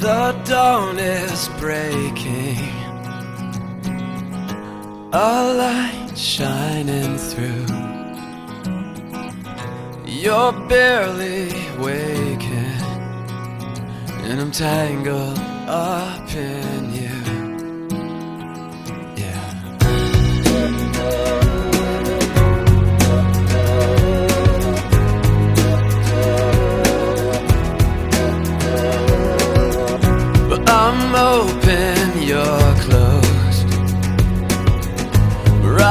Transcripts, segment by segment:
The dawn is breaking, a light shining through. You're barely waking, and I'm tangled up in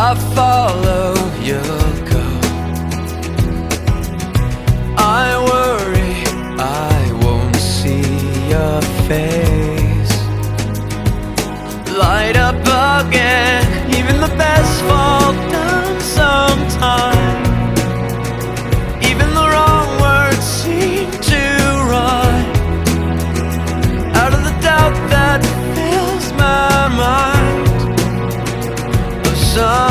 I follow, you'll go. I worry I won't see your face. Light up again, even the best fall down sometime. Even the wrong words seem to rhyme out of the doubt that fills my mind. I'll somehow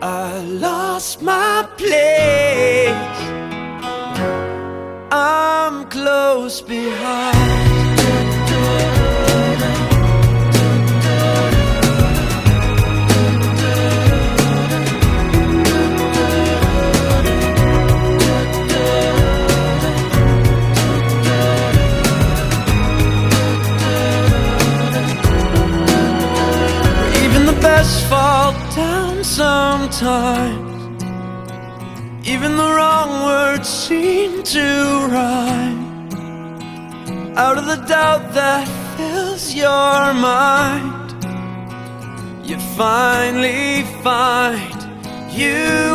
I lost my place. I'm close behind. Down sometimes. Even the wrong words seem to rhyme. Out of the doubt that fills your mind, you finally find you